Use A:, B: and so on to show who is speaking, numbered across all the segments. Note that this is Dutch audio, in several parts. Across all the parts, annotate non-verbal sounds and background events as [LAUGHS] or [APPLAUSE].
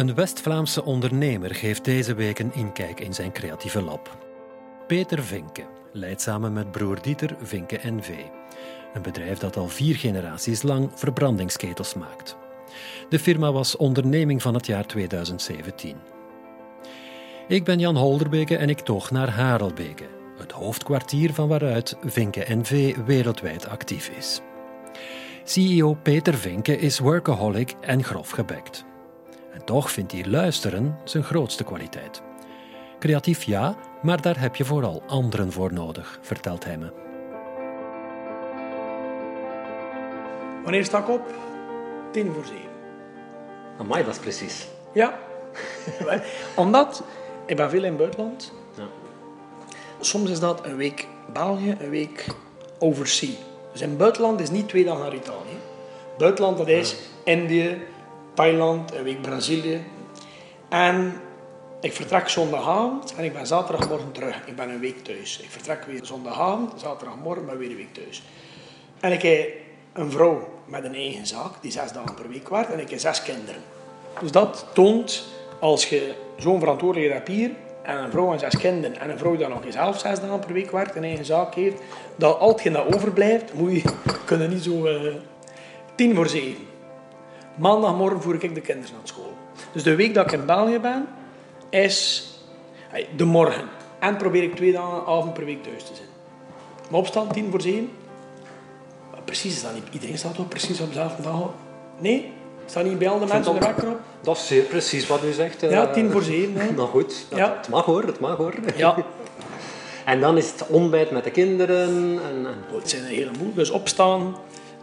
A: Een West-Vlaamse ondernemer geeft deze week een inkijk in zijn creatieve lab. Peter Vinke leidt samen met broer Dieter Vinke NV. Een bedrijf dat al vier generaties lang verbrandingsketels maakt. De firma was onderneming van het jaar 2017. Ik ben Jan Holderbeke en ik toog naar Harelbeke, het hoofdkwartier van waaruit Vinke NV wereldwijd actief is. CEO Peter Vinke is workaholic en grof gebekt. En toch vindt hij luisteren zijn grootste kwaliteit. Creatief ja, maar daar heb je vooral anderen voor nodig, vertelt hij me.
B: Wanneer sta ik op? Tien voor zeven.
C: Amai, dat is precies.
B: Ja. [LAUGHS] Omdat, ik ben veel in het buitenland.
C: Ja.
B: Soms is dat een week België, een week overzee. Dus in het buitenland is niet twee dagen naar Italië. Buitenland dat is Indië, Thailand, een week Brazilië. En ik vertrek zondagavond en ik ben zaterdagmorgen terug. Ik ben een week thuis. Ik vertrek weer zondagavond, zaterdagmorgen ben weer een week thuis. En ik heb een vrouw met een eigen zaak, die zes dagen per week werkt, en ik heb zes kinderen. Dus dat toont, als je zo'n verantwoordelijkheid hebt hier, en een vrouw en zes kinderen, en een vrouw die nog eens zelf zes dagen per week werkt, een eigen zaak heeft, dat al hetgeen dat overblijft, moet je kunnen niet zo eh, tien voor zeven. Maandagmorgen voer ik de kinderen naar school. Dus de week dat ik in België ben, is de morgen. En probeer ik twee dagen avond per week thuis te zijn. Maar opstaan, tien voor zeven. Maar Precies is dat niet. Iedereen staat toch precies op dezelfde dag? Nee? Staat niet bij al de mensen de wekker op?
C: Dat is zeer precies wat u zegt. eh.
B: Ja, tien voor zeven. Hè? [LAUGHS]
C: Nou goed, dat,
B: Ja.
C: het mag hoor, het mag hoor.
B: Ja. [LAUGHS]
C: En dan is het ontbijt met de kinderen. En, en...
B: Het zijn een heleboel. Dus opstaan.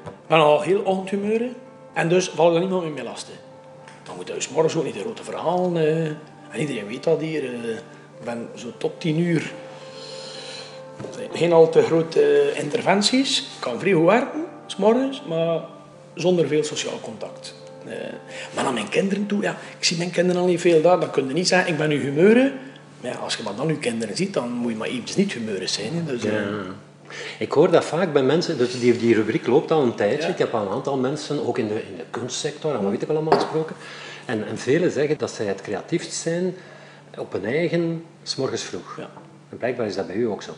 B: Ik ben al heel ochtendhumeur. En dus val ik niemand meer mee lasten. Dan moet je 's morgens ook niet de grote verhalen. eh. en iedereen weet dat hier. eh. ik ben zo tot tien uur. Geen al te grote eh, interventies. Ik kan vrij goed werken, s morgens, maar zonder veel sociaal contact. Eh, maar naar mijn kinderen toe, ja, ik zie mijn kinderen al niet veel daar. Dan kun je niet zeggen, ik ben nu humeuren. Maar ja, als je maar dan je kinderen ziet, dan moet je maar eventjes niet humeuren zijn. hè. Dus, eh,
C: Ik hoor dat vaak bij mensen, dus die, die rubriek loopt al een tijdje.
B: Ja.
C: Ik heb al een aantal mensen, ook in de, in de kunstsector, en wat weet ik allemaal gesproken. En, en velen zeggen dat zij het creatiefst zijn op hun eigen, s morgens vroeg.
B: Ja.
C: En blijkbaar is dat bij u ook zo.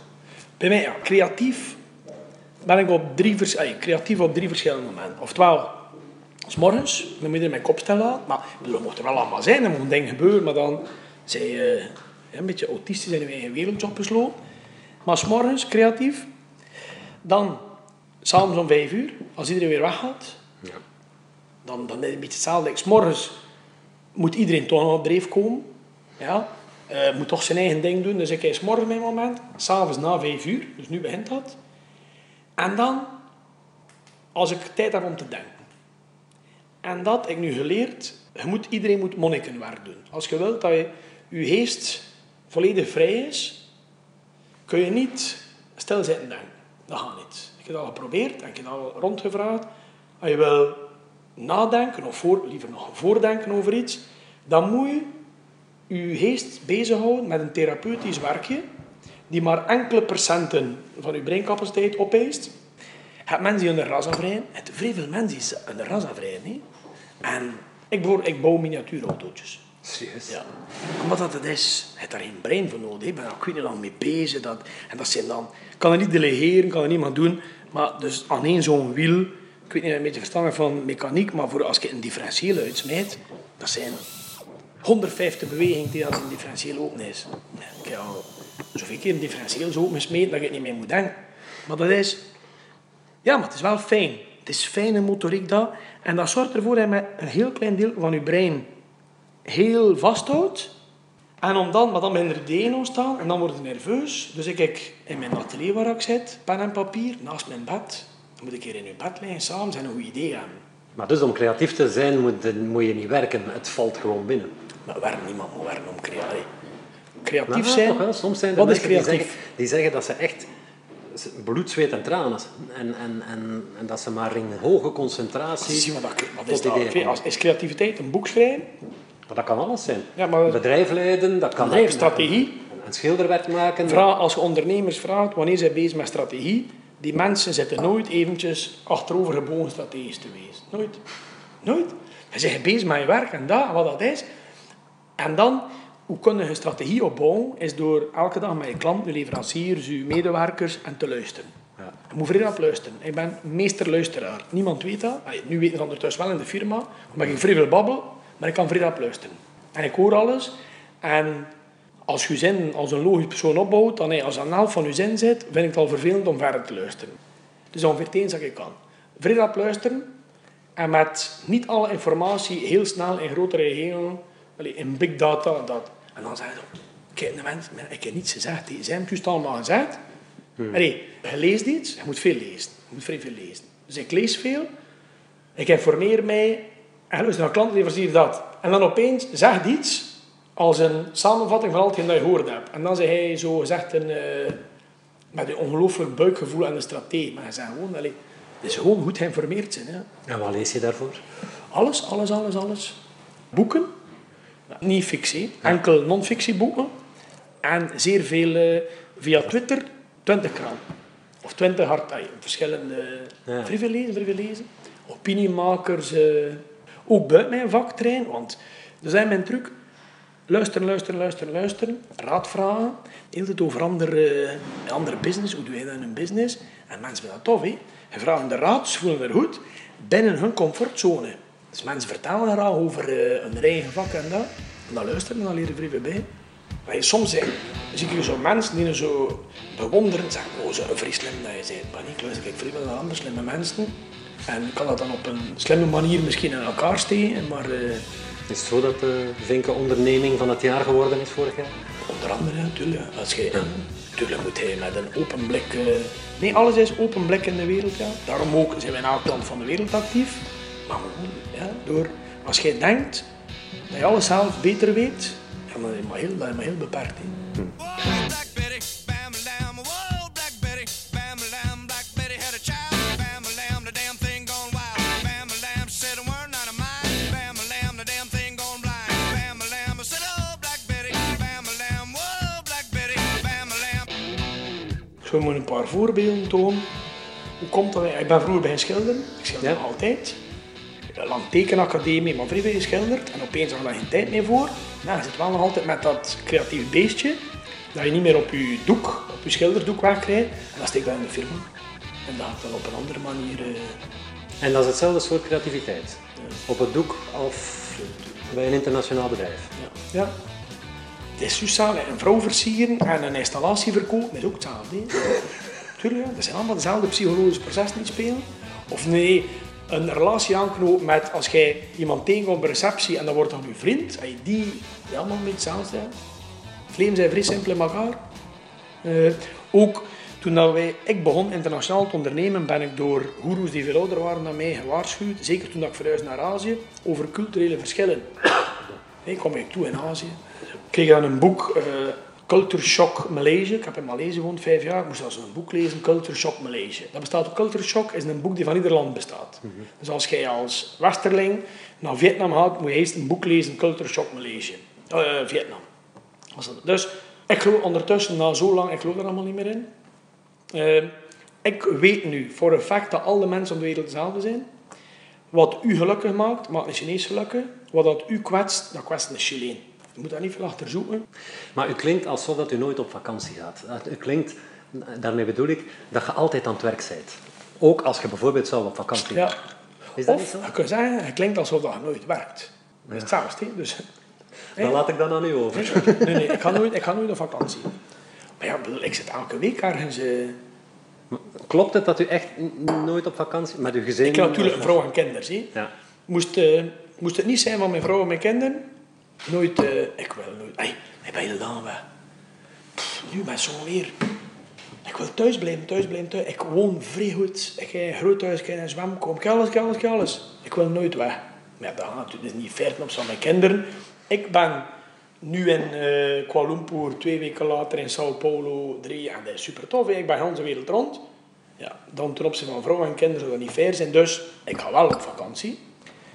B: Bij mij, ja, creatief ben ik op drie, vers- ey, creatief op drie verschillende momenten. Oftewel, s morgens, dan moet je er mijn kop stellen. Maar dat mocht er wel allemaal zijn, er moet dingen gebeuren, maar dan zijn je ja, een beetje autistisch in je eigen wereldje opgesloten. Maar s morgens, creatief. Dan, s'avonds om vijf uur, als iedereen weer weggaat,
C: Ja.
B: dan, dan is het een beetje hetzelfde. S morgens moet iedereen toch nog op dreef komen. Ja. Eh, moet toch zijn eigen ding doen. Dus ik heb 's morgens mijn moment. S'avonds na vijf uur. Dus nu begint dat. En dan, als ik tijd heb om te denken. En dat heb ik nu geleerd. Je moet, iedereen moet monnikenwerk doen. Als je wilt dat je, je geest volledig vrij is, kun je niet stilzitten denken. Dat gaat niet. Ik heb dat al geprobeerd en ik heb dat al rondgevraagd. Als je wil nadenken, of voor, liever nog voordenken over iets, dan moet je je geest bezighouden met een therapeutisch werkje die maar enkele procenten van je breincapaciteit opeist. Je hebt mensen die een ras afrijden. Je hebt vrij veel mensen die een ras. En ik, bijvoorbeeld, ik bouw miniatuurautootjes. Ja. Omdat dat het is, je hebt daar geen brein voor nodig. Ik ben ook niet lang mee bezig. Dat, en dat zijn dan, ik kan het niet delegeren, kan er niemand doen. Maar dus aan zo'n wiel, ik weet niet, een beetje verstandig van mechaniek, maar voor als je een differentieel uitsmijt, dat zijn 150 bewegingen die dat een differentieel open is. Ik heb al zoveel keer een differentieel zo opengesmeten dat je het niet meer moet denken. Maar dat is, ja, maar het is wel fijn. Het is fijne motoriek dat. En dat zorgt ervoor dat je met een heel klein deel van je brein heel vasthoudt. En om dan, maar dan ben er ideeën ontstaan en dan word je nerveus. Dus ik kijk in mijn atelier waar ik zit, pen en papier, naast mijn bed. Dan moet ik hier in je bed liggen, samen en een goed idee hebben.
C: Maar dus om creatief te zijn moet, moet je niet werken, het valt gewoon binnen.
B: Maar waarom niemand moet werken om creatief Creatief
C: Maar
B: zijn,
C: toch wel, soms zijn er
B: wat is
C: die
B: creatief?
C: zeggen, die zeggen dat ze echt bloed, zweet en tranen en, en, en, en dat ze maar in hoge concentratie
B: Zie wat, dat, wat is dat? Is creativiteit een boek schrijven?
C: Maar dat kan alles zijn.
B: Ja, maar-
C: Bedrijf leiden, dat kan
B: Bedrijf, strategie.
C: Een schilderwerk maken.
B: Vraag, als je ondernemers vraagt wanneer ze bezig met strategie, die mensen zitten nooit eventjes achterover gebogen strategisch te wezen. Nooit. Nooit. Ze zijn bezig met je werk en dat, wat dat is, En dan, hoe kun je een strategie opbouwen, is door elke dag met je klanten, je leveranciers, je medewerkers en te luisteren.
C: Ja.
B: Je moet vrij rap luisteren. Ik ben meester luisteraar. Niemand weet dat. Nu weten ze ondertussen wel in de firma, omdat ik vrij veel babbel, maar ik kan vrij rap luisteren. En ik hoor alles. En als je zin als een logisch persoon opbouwt, dan hey, als de helft van je zin zit, vind ik het al vervelend om verder te luisteren. Dus ongeveer het eens dat ik kan. Vrij rap luisteren en met niet alle informatie heel snel in grotere geheel, allee, in big data, dat. En dan zeg je, kijk, de mensen, ik heb niets gezegd. Die zijn het allemaal gezegd. Allee, je leest iets, je moet veel lezen. Je moet vrij veel lezen. Dus ik lees veel. Ik informeer mij. En luister naar klantleverancier dat. En dan opeens zegt iets als een samenvatting van al hetgeen dat je gehoord hebt. En dan zeg hij zo gezegd een, eh, met een ongelooflijk buikgevoel en een strategie. Maar hij zegt gewoon, allee, het is gewoon goed geïnformeerd zijn. Hè.
C: En wat lees je daarvoor?
B: Alles, alles, alles, alles. Boeken. Niet fictie, enkel non-fictieboeken. En zeer veel eh, via Twitter, 20 gram. Of 20 hard, ay, verschillende...
C: Ja.
B: Vrij veel lezen, vrij veel lezen. Opiniemakers, eh, ook buiten mijn vak trainen, want dat is mijn truc. Luisteren, luisteren, luisteren, luisteren. Raad vragen. Hele tijd over andere, andere business. Hoe doe je dat in een business? En mensen vinden dat tof, hè. Je vraagt de raad, ze voelen er goed. Binnen hun comfortzone. Dus mensen vertellen graag over eh, hun eigen vak en dat. En dan luisteren en dan leren vrij bij. Maar je, soms zijn, zie ik zo mensen die je zo bewonderen en zeggen, oh, zo vrij slim dat je bent. Maar niet, luister, ik vrij andere slimme mensen. En kan dat dan op een slimme manier misschien in elkaar steken, maar eh,
C: Is het zo dat de Vinken onderneming van het jaar geworden is vorig jaar?
B: onder andere natuurlijk, als je, natuurlijk moet hij met een open blik, eh, nee alles is open blik in de wereld, ja. Daarom ook zijn wij in elke kant van de wereld actief. Maar gewoon, ja, door, als jij denkt dat je alles zelf beter weet, ja, dan is het maar heel, maar heel beperkt. Zo moet een paar voorbeelden tonen. Hoe komt dat? Ik ben vroeger beginnen schilderen. Ik schilder
C: Ja.
B: nog altijd. Ik heb een lang tekenacademie, maar vrij geschilderd. En opeens had ik daar geen tijd meer voor. Nou, je zit wel nog altijd met dat creatief beestje. Dat je niet meer op je doek, op je schilderdoek wegkrijgt. En dan steek ik dat in de firma. En dat gaat dan op een andere manier... eh,
C: En dat is hetzelfde soort creativiteit. Op het doek of bij een internationaal bedrijf.
B: Ja. ja. Is juist zalig. Een vrouw versieren en een installatie verkopen is ook hetzelfde. Tuurlijk, dat zijn allemaal dezelfde psychologische processen die spelen. Of nee, een relatie aanknopen met als jij iemand tegenkomt op een receptie en dan wordt dan uw vriend. En die, allemaal een beetje hetzelfde. Vleem zijn vrij simpel in elkaar. Eh, ook toen dat wij, ik begon internationaal te ondernemen, ben ik door goeroes die veel ouder waren dan mij gewaarschuwd. Zeker toen dat ik verhuisde naar Azië, over culturele verschillen. [COUGHS] Ik kwam ik toe in Azië. Kreeg dan een boek, eh, Culture Shock Malaysia. Ik heb in Maleisië gewoond, vijf jaar. Ik moest als een boek lezen, Culture Shock Malaysia. Dat bestaat op Culture Shock, is een boek die van ieder land bestaat. Dus als jij als westerling naar Vietnam gaat, moet je eerst een boek lezen, Culture Shock Malaysia. Eh, Vietnam. Dus ik geloof ondertussen, na zo lang, ik geloof er allemaal niet meer in. Eh, ik weet nu voor een fact dat alle mensen op de wereld hetzelfde zijn. Wat u gelukkig maakt, maakt een Chinees gelukkig. Wat dat u kwetst, dat kwetst een Chileen. Je moet daar niet veel achter zoeken.
C: Maar u klinkt alsof dat u nooit op vakantie gaat. U klinkt, daarmee bedoel ik, dat je altijd aan het werk bent. Ook als je bijvoorbeeld zelf op vakantie
B: Ja.
C: gaat. Is dat niet
B: Of
C: zo?
B: je kunt zeggen, het klinkt alsof dat je nooit werkt. Dat is hetzelfde. Dus,
C: Dan laat ik dat aan u over.
B: nee, nee, ik ga nooit, ik ga nooit op vakantie. Maar ja, ik zit elke week ergens... eh,
C: Klopt het dat u echt nooit op vakantie met uw gezin...
B: ik heb natuurlijk een vrouw en kinderen. Zie.
C: Ja.
B: Moest, eh, moest het niet zijn van mijn vrouw en mijn kinderen, nooit, eh, ik wil nooit, hey, lang weg. Pff, nu met zo'n weer. Ik wil thuis blijven, thuis blijven, thuis. Ik woon vrij goed. Ik een groot huis, ik heb een heb alles, ik alles, heb alles. Ik wil nooit weg. Maar dat gaat natuurlijk niet ver opzichte van mijn kinderen. Ik ben nu in eh, Kuala Lumpur, twee weken later in Sao Paulo, drie. En dat is super tof. Ik ben de wereld rond. Ja, dan ten opzichte van vrouw en kinderen zou dat niet fair zijn. Dus ik ga wel op vakantie.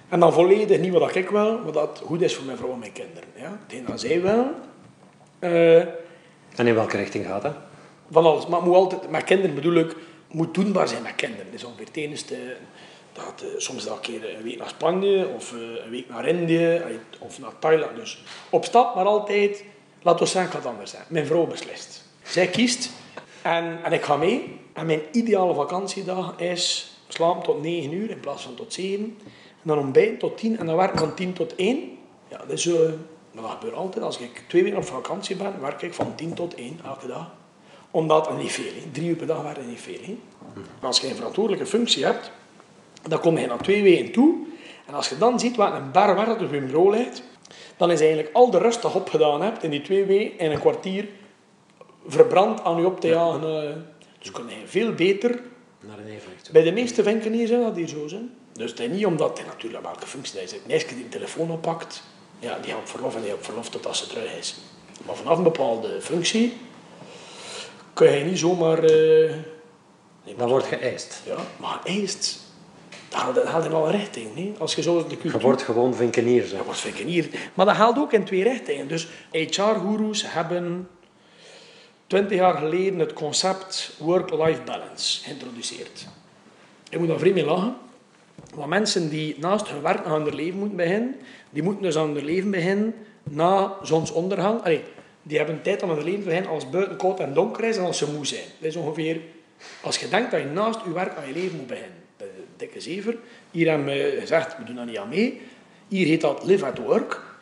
B: En dan volledig niet wat ik wil, wat dat goed is voor mijn vrouw en mijn kinderen. Ja? Hetgeen dat zij willen. eh,
C: En in welke richting gaat dat?
B: van alles. Maar moet altijd, met kinderen bedoel ik, moet doenbaar zijn met kinderen. Is ongeveer het enige Dat, eh, soms dat een keer een week naar Spanje of eh, een week naar Indië of naar Thailand. Dus op stap, maar altijd, laten we zeggen, het anders zijn. Mijn vrouw beslist. Zij kiest en, en ik ga mee. En mijn ideale vakantiedag is slapen tot 9 uur in plaats van tot 7. Dan ontbijten tot 10 en dan werken van 10 tot 1. Ja, dat, is, eh, dat gebeurt altijd. Als ik twee weken op vakantie ben, werk ik van 10 tot 1 elke dag. Omdat, en niet veel, drie uur per dag werken niet veel. Maar als je een verantwoordelijke functie hebt, dan kom je na twee weken toe. En als je dan ziet wat een bar werk op je bureau ligt, dan is eigenlijk al de rust dat je opgedaan hebt in die twee weken in een kwartier verbrand aan je op te jagen. eh. Dus kun je veel beter
C: Naar een evenwicht.
B: bij de meeste vinkeniers zou dat hier zo zijn. Dus het is niet omdat hij natuurlijk welke functie hij zit. De keer die een telefoon oppakt, ja, die gaat op verlof en die op verlof tot als ze terug is. Maar vanaf een bepaalde functie kun je niet zomaar... eh, nee,
C: Dat wordt geëist.
B: ja, maar eerst, dat haalt- dat haalt in alle richtingen. hè. Als je zo de cultuur...
C: Je wordt gewoon vinkenier. Zo.
B: Dat wordt vinkenier. Maar dat haalt ook in twee richtingen. Dus HR-goeroes hebben 20 jaar geleden het concept work-life balance geïntroduceerd. Ik moet daar vreemd mee lachen. Want mensen die naast hun werk aan hun leven moeten beginnen, die moeten dus aan hun leven beginnen na zonsondergang. Allee, die hebben tijd om aan hun leven te beginnen als het buiten koud en donker is en als ze moe zijn. Dat is ongeveer, als je denkt dat je naast je werk aan je leven moet beginnen. Dat een dikke zever. Hier hebben we gezegd, we doen daar niet aan mee. Hier heet dat live at work.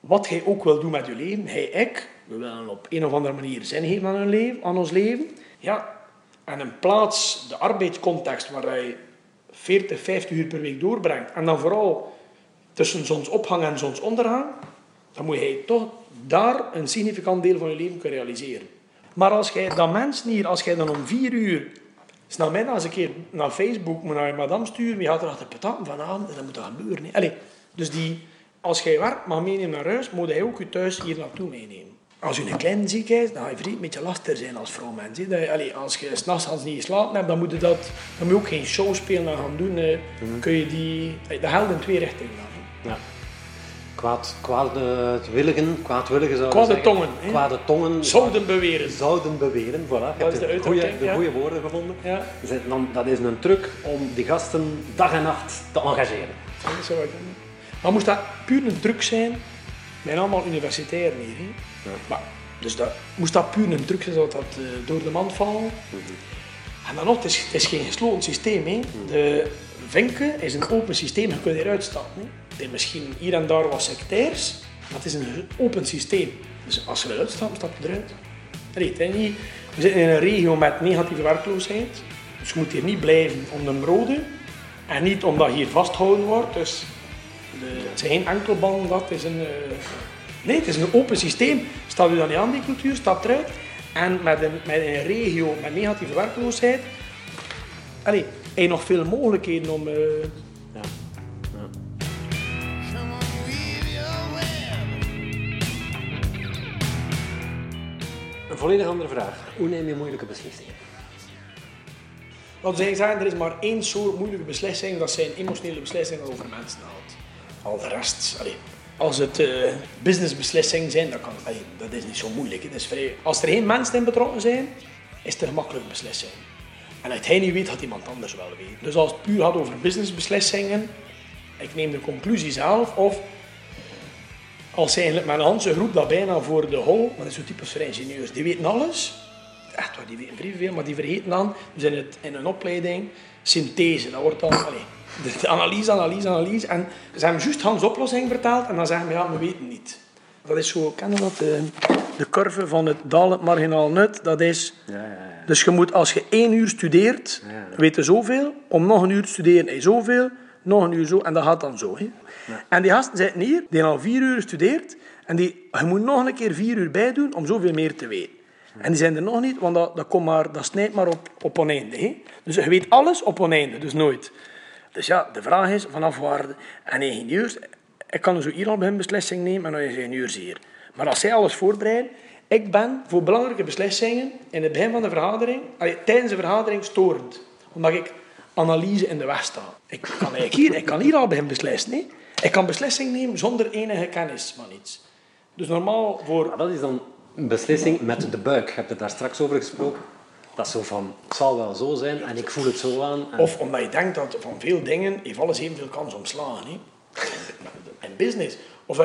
B: Wat jij ook wil doen met je leven, hij, ik, we willen op een of andere manier zin geven aan, hun leven, aan ons leven. Ja, en in plaats de arbeidscontext waar je 40, 50 uur per week doorbrengt, en dan vooral tussen zonsopgang en zonsondergang, dan moet je toch daar een significant deel van je leven kunnen realiseren. Maar als jij dat mensen hier, als jij dan om vier uur, s'namiddag eens een keer naar Facebook moet naar je madame sturen, wie gaat er achter petaten vanavond, en dat moet dat gebeuren. Allee, dus die, als jij werkt mag meenemen naar huis, moet hij ook je thuis hier naartoe meenemen. Als je een klein ziek is, dan ga je vriend een beetje lastiger zijn als vrouwmens. als je s'nachts als niet geslapen hebt, dan moet je, dat, dan moet je ook geen show spelen en gaan doen. eh, kun je die, geldt in twee richtingen. dan.
C: Ja. Kwaad, kwaadwilligen, kwaadwilligen zouden
B: Kwade tongen, hè?
C: Kwade tongen.
B: Zouden beweren.
C: Zouden beweren, voilà. Je
B: Dat is de
C: de goede, de
B: ja.
C: woorden gevonden.
B: Ja.
C: Dus dan, dat is een truc om die gasten dag en nacht te engageren.
B: Dat zou ik doen. Maar moest dat puur een druk zijn, zijn allemaal universitair hier. Hè? Maar, dus dat, moest dat puur een druk zijn, zou dat eh, door de mand vallen. En dan nog, het is, het is geen gesloten systeem. Hè? De Vinken is een open systeem, je kunt eruit stappen. Hè? Misschien hier en daar wat sectairs, maar het is een open systeem. Dus als je eruit stapt, stap je eruit. Niet, we zitten in een regio met negatieve werkloosheid, dus je moet hier niet blijven om de rode en niet omdat hier vastgehouden wordt. Dus de, het zijn geen enkelbanden, dat is een... eh, nee, het is een open systeem. Staat u dan niet aan die cultuur, stap eruit. En met een, met een regio met negatieve werkloosheid, allee, heb je nog veel mogelijkheden om... eh,
C: Ja. Een volledig andere vraag. Hoe neem je moeilijke beslissingen?
B: Wat zij zeggen, er is maar één soort moeilijke beslissing, dat zijn emotionele beslissingen over mensen haalt. Al de rest, als het eh, businessbeslissingen zijn, dat, kan, dat is niet zo moeilijk. als er geen mensen in betrokken zijn, is het een gemakkelijke beslissing. En als hij niet weet, gaat iemand anders wel weten. Dus als het puur gaat over businessbeslissingen, ik neem de conclusie zelf, of als eigenlijk met een groep dat bijna voor de hol, maar dat is zo typisch voor ingenieurs, die weten alles. Echt waar, die weten vrij veel, maar die vergeten dan, dus in, het, in een opleiding, synthese. Dat wordt dan, de, analyse, analyse, analyse. En ze hebben juist Hans oplossing verteld en dan zeggen we, ja, we weten niet. Dat is zo, kennen dat? De, de curve van het dalend marginaal nut, dat is...
C: Ja, ja, ja.
B: Dus je moet, als je één uur studeert, weet je zoveel. Om nog een uur te studeren, je zoveel. Nog een uur zo, en dat gaat dan zo. Hè. En die gasten zitten hier, die al vier uur studeert. En die, je moet nog een keer vier uur bij doen om zoveel meer te weten. En die zijn er nog niet, want dat, dat, komt maar, dat snijdt maar op, op oneinde. Hè. Dus je weet alles op oneinde, dus nooit. Dus ja, de vraag is vanaf waar... En ingenieurs, ik kan zo hier al hun beslissing nemen en dan is ingenieurs hier. Maar als zij alles voorbereiden... Ik ben voor belangrijke beslissingen in het begin van de vergadering, tijdens de vergadering, storend. Omdat ik analyse in de weg sta. Ik kan, eigenlijk hier, ik kan hier al hen beslissen. hè. Ik kan beslissing nemen zonder enige kennis van iets. Dus normaal voor...
C: Maar dat is dan een beslissing met de buik. Je het daar straks over gesproken. Dat zo van, het zal wel zo zijn en ik voel het zo aan.
B: Of omdat je denkt dat van veel dingen heeft alles evenveel kans om slagen. Hè? En business. Of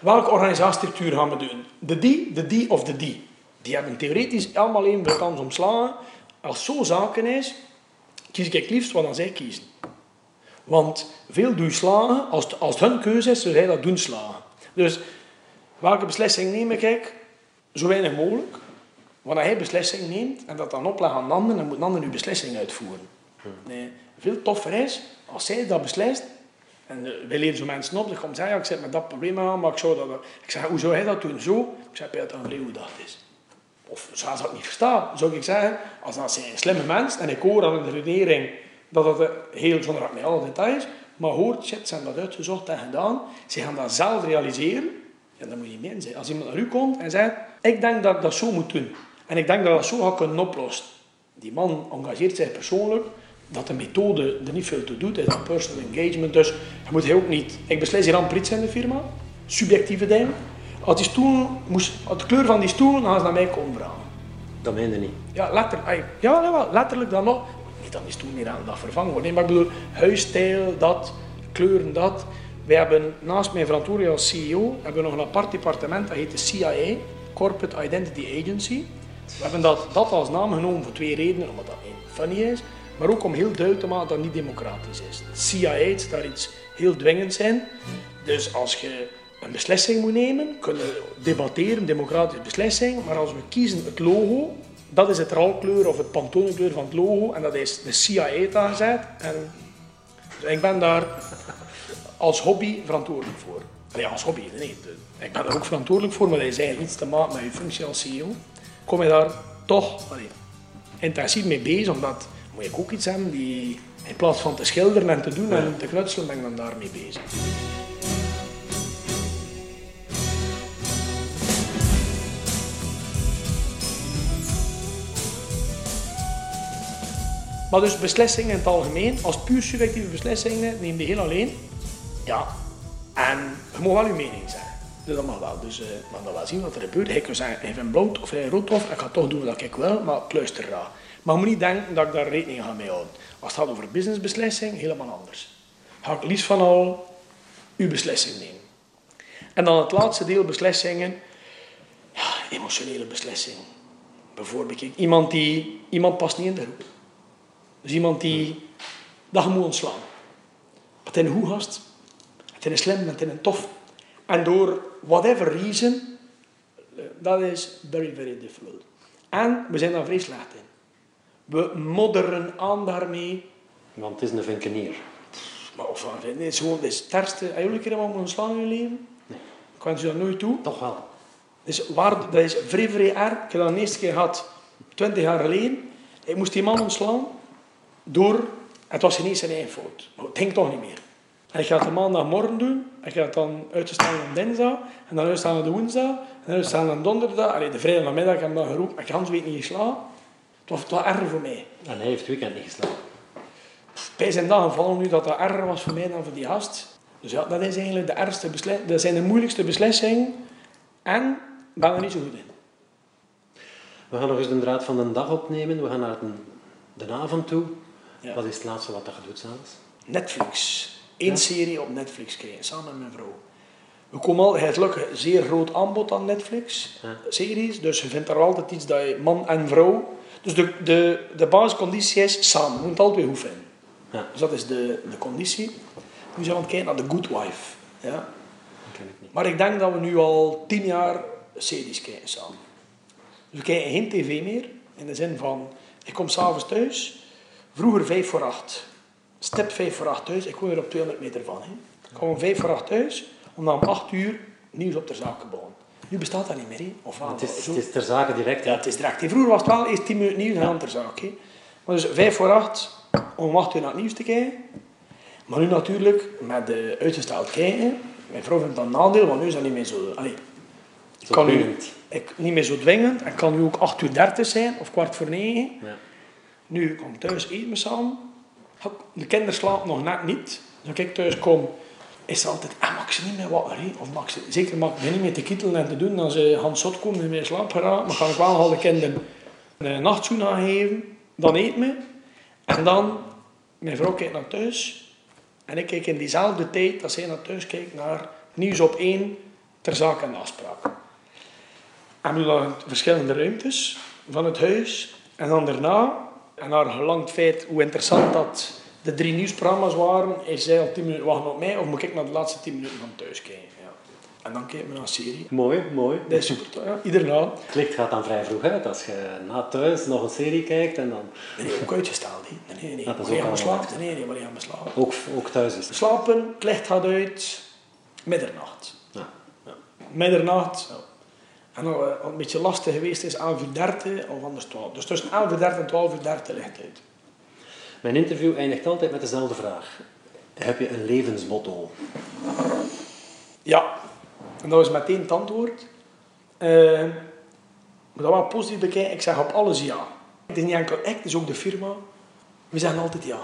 B: welke organisatiestructuur gaan we doen? De die, de die of de die. Die hebben theoretisch allemaal evenveel kans om slagen. Als zo zaken is, kies ik liefst wat dan zij kiezen. Want veel doen slagen, als het, als het hun keuze is, zullen zij dat doen slagen. Dus welke beslissing neem ik? Zo weinig mogelijk. Wanneer hij beslissing neemt en dat dan oplegt aan een ander, dan moet een ander uw beslissing uitvoeren. Nee, veel toffer is, als zij dat beslist, en eh, wij leren zo mensen op, dan komt zij, ja, ik zit met dat probleem aan, maar ik zou dat... Ik zeg, hoe zou hij dat doen? Zo? Ik zeg, ja, vrij hoe dat is. Of zou ze dat niet verstaan? Zou ik zeggen, als dat zijn een slimme mens, en ik hoor aan de redenering dat het eh, heel, zonder met alle details, maar hoort, shit, ze hebben dat uitgezocht en gedaan, ze gaan dat zelf realiseren, ja, dan moet je niet meer zijn. Als iemand naar u komt en zegt, ik denk dat ik dat zo moet doen, en ik denk dat dat zo gaat kunnen oplossen. Die man engageert zich persoonlijk, dat de methode er niet veel toe doet, is dat personal engagement. Dus je moet ook niet... Ik beslis hier amper iets in de firma, subjectieve dingen. Als die stoel moest, als de kleur van die stoel, dan gaan ze naar mij komen vragen.
C: Dat meen je niet.
B: Ja, letterlijk, ja, letterlijk dan nog. Niet dat die stoel meer aan dag vervangen wordt, nee, maar ik bedoel, huisstijl, dat, kleuren, dat. Wij hebben naast mijn verantwoordelijkheid als CEO, hebben we nog een apart departement, dat heet de CIA, Corporate Identity Agency. We hebben dat, dat als naam genomen voor twee redenen, omdat dat één, funny is, maar ook om heel duidelijk te maken dat het niet democratisch is. CIA is daar iets heel dwingends in. Dus als je een beslissing moet nemen, kunnen we debatteren, democratische beslissing, maar als we kiezen het logo, dat is het ralkleur of het pantonekleur van het logo en dat is de CIA aangezet. En dus ik ben daar als hobby verantwoordelijk voor. Allee, als hobby, nee. Ik ben daar ook verantwoordelijk voor, maar dat is eigenlijk niets te maken met je functie als CEO. Kom je daar toch allee, intensief mee bezig, omdat moet ik ook iets hebben die in plaats van te schilderen en te doen en te knutselen, ben ik dan daarmee bezig. Maar dus beslissingen in het algemeen, als puur subjectieve beslissingen, neem je heel alleen. Ja. En je mag wel je mening zeggen. Dat mag wel. Dus eh maar dan wel zien wat er gebeurt. Ik kan zeggen, vind bloot of hij rood of ik ga toch doen wat ik wil, maar ik luister graag. Maar je moet niet denken dat ik daar rekening ga mee houden. Als het gaat over businessbeslissing, helemaal anders. Ga ik liefst van al uw beslissing nemen. En dan het laatste deel, beslissingen. Ja, emotionele beslissingen. Bijvoorbeeld, kijk, iemand, die, iemand past niet in de groep. Dus iemand die dat je moet ontslaan. Het is een goed gast. Het is een slim, het is een tof. En door whatever reason, eh, dat is very, very difficult. En we zijn daar vrij slecht in. We modderen aan daarmee.
C: Want het is een vinkenier.
B: Maar of nee, het is gewoon het is het ergste. Heb je ooit een keer iemand moeten ontslaan in je leven?
C: Nee.
B: Wens je dat nooit toe.
C: Toch wel.
B: Dus waar, dat is vrij, vrij erg. Ik heb dat de eerste keer gehad, 20 jaar geleden. Ik moest die man ontslaan door... Het was ineens zijn eigen fout. Maar het ging toch niet meer. En ik ga het de maandagmorgen doen. Ik ga het dan uitstellen op dinsdag. En dan uitstellen op de woensdag. En dan uitstellen op donderdag. Allee, de vrijdagmiddag heb ik dan geroepen. Ik had weet niet geslagen. Het was, het was erger voor mij.
C: En hij heeft het weekend niet geslagen.
B: Bij zijn dag gevallen nu dat dat erger was voor mij dan voor die gast. Dus ja, dat is eigenlijk de ergste beslissing. Dat zijn de moeilijkste beslissingen. En ik ben er niet zo goed in.
C: We gaan nog eens de draad van de dag opnemen. We gaan naar de, de avond toe.
B: Ja.
C: Wat is het laatste wat je doet?
B: Netflix. Eén serie op Netflix krijgen, samen met mijn vrouw. We komen al, het lukt een zeer groot aanbod aan Netflix
C: Ja.
B: series, dus je vindt er altijd iets dat je man en vrouw. Dus de, de, de basisconditie is samen, je moet altijd goed vinden.
C: Ja.
B: Dus dat is de, de conditie. Nu zijn we aan het kijken naar The Good Wife. Ja.
C: Ik niet.
B: Maar ik denk dat we nu al tien jaar series kijken samen. Dus we kijken geen tv meer. In de zin van, ik kom s'avonds thuis. Vroeger vijf voor acht. Stip vijf voor acht thuis. Ik woon er op 200 meter van. Hè. Ik kom om vijf voor acht thuis. Om dan om acht uur nieuws op de zaak te bouwen. Nu bestaat dat niet meer. Hè. Of wel,
C: Het is,
B: zo.
C: het is ter zake direct.
B: Ja, het is direct. hè. Vroeger was het wel eerst 10 minuten nieuws en dan ter zaak. hè. Maar dus vijf voor acht, om acht uur naar het nieuws te kijken. Maar nu natuurlijk, met de uitgesteld kijken. Mijn vrouw vindt dat een nadeel, want nu is dat niet meer zo... Allee, ik
C: Zo
B: kan nu ik, niet meer zo dwingend. Het kan nu ook 8 uur 30 zijn, of kwart voor 9.
C: Ja.
B: Nu, ik kom thuis eten samen. De kinderen slapen nog net niet. Als ik thuis kom, is ze altijd... Ah, mag ze niet meer hè? Of ze... Zeker mag niet meer te kietelen en te doen. Als ze Hans Zot komen en weer slaap. Maar kan ik wel al de kinderen een nachtzoen gaan geven, dan eet me. En dan, mijn vrouw kijkt naar thuis. En ik kijk in diezelfde tijd, dat zij naar thuis kijkt, naar nieuws op één, ter zake en afspraak. En we dan verschillende ruimtes van het huis. En dan daarna, en naar gelang het feit hoe interessant dat de drie nieuwsprogramma's waren, is zij al tien minuten wachten op mij, of moet ik naar de laatste tien minuten van thuis kijken. Ja. En dan kijken we naar een serie.
C: Mooi, mooi.
B: Dat is super, tof, ja. iedere nacht.
C: Het licht gaat dan vrij vroeg uit als je na thuis nog een serie kijkt en dan
B: Nee, ook uitgesteld. Nee, nee, nee.
C: Dat is
B: Wanneer
C: ook
B: slapen? Nee, nee, wanneer gaan we slapen?
C: ook, ook thuis is.
B: Slapen, het licht gaat uit, middernacht.
C: Ja.
B: Ja. Middernacht. En dan, eh, een beetje lastig geweest is 11 uur 30 of anders 12. Dus tussen 11 uur 30 en 12 uur 30 licht uit.
C: Mijn interview eindigt altijd met dezelfde vraag. Heb je een levensmotto?
B: Ja, en dat was meteen het antwoord. Moet dat wel positief bekijken. Ik zeg op alles ja. Het is niet enkel ik, het is ook de firma. We zeggen altijd ja.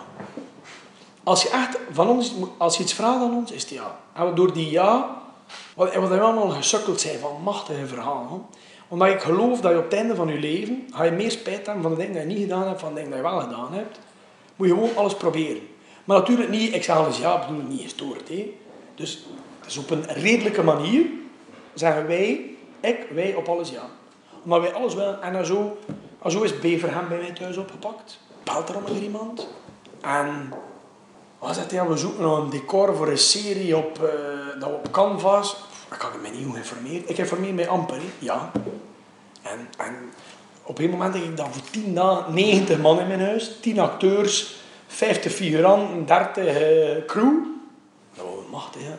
B: Als je echt van ons, als je iets vraagt aan ons, is het ja. En door die ja, wat, wat we allemaal gesukkeld zijn van machtige verhalen. Omdat ik geloof dat je op het einde van je leven, ga je meer spijt hebben van de dingen die je niet gedaan hebt, van de dingen die je wel gedaan hebt. Moet je gewoon alles proberen. Maar natuurlijk niet, ik zeg alles ja, bedoel ik niet gestoord. Hè. Dus op een redelijke manier, zeggen wij, ik, wij op alles ja. Omdat wij alles willen. En zo, zo is Beverham bij mij thuis opgepakt. Belt er allemaal iemand. En wat zegt hij? We zoeken nog een decor voor een serie op, eh, dat op Canvas. Ik me niet hoe informeren. Ik informeer mij amper, hè. ja. En, en op een moment denk ik dan voor 10 dagen 90 man in mijn huis, 10 acteurs, 50 figuranten, 30 eh, crew. Dat was machtig, hè.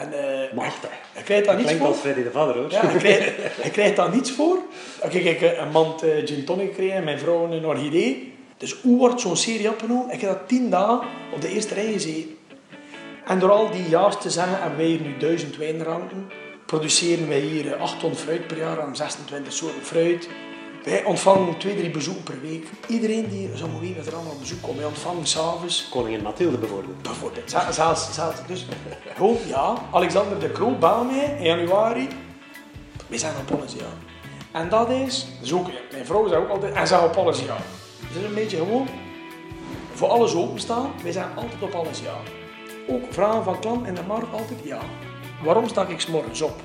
B: En, eh,
C: Machtig.
B: Je krijgt daar niets
C: Klinkt
B: voor.
C: als Freddy de Vader hoor.
B: Ja, je krijgt, krijgt daar niets voor. Heb ik een mand eh, gin tonic gekregen en mijn vrouw een orchidee. Dus hoe wordt zo'n serie opgenomen? Ik heb dat tien dagen op de eerste rij gezeten. En door al die ja's te zeggen hebben wij hier nu duizend wijnranken. Produceren wij hier eh, 8 ton fruit per jaar aan 26 soorten fruit. Wij ontvangen twee, drie bezoeken per week. Iedereen die weten dat er allemaal op bezoek komt. Wij ontvangen s'avonds
C: Koningin Mathilde bijvoorbeeld.
B: Bijvoorbeeld. Zel- Zelfs, zelfs, dus gewoon, ja, Alexander de Croo belde mij in januari. We zijn op alles, ja. En dat is, dus ook, mijn vrouw zei ook altijd, en zij op alles, ja. Het is een beetje gewoon, voor alles openstaan, wij zijn altijd op alles, ja. Ook vragen van klanten in de markt, altijd ja. Waarom sta ik morgens op?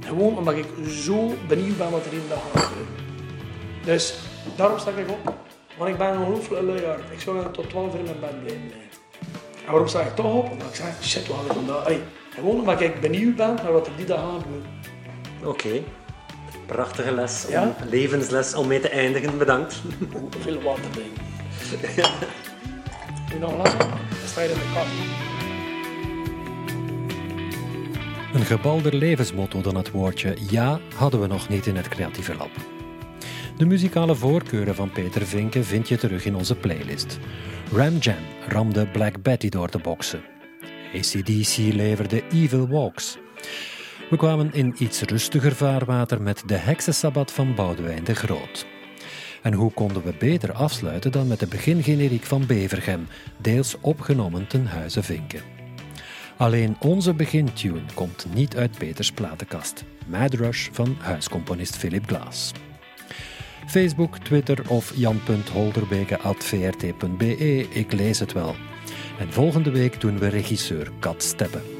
B: Gewoon omdat ik zo benieuwd ben wat er in de dag gaat. Dus daarom sta ik op. Want ik ben een ongelooflijke luiaard. Ik zou tot 12 uur in mijn bed blijven liggen. En waarom sta ik toch op? Omdat ik zeg, shit, wat ik vandaag... Gewoon omdat ik benieuwd ben naar wat er die dag gaat gebeuren.
C: Oké. Prachtige les,
B: Ja?
C: om, levensles om mee te eindigen. Bedankt.
B: Veel water drinken. Je nog? Dan sta je in de kast.
A: Een gebalder levensmotto dan het woordje ja hadden we nog niet in het creatieve lab. De muzikale voorkeuren van Peter Vinke vind je terug in onze playlist. Ram Jam ramde Black Betty door de boksen. ACDC leverde Evil Walks. We kwamen in iets rustiger vaarwater met de Heksensabbat van Boudewijn de Groot. En hoe konden we beter afsluiten dan met de begingeneriek van Bevergem, deels opgenomen ten huize Vinke. Alleen onze begintune komt niet uit Peters platenkast. Mad Rush van huiscomponist Philip Glass. Facebook, Twitter of jan.holderbeke.vrt.be, ik lees het wel. En volgende week doen we regisseur Kat Steppen.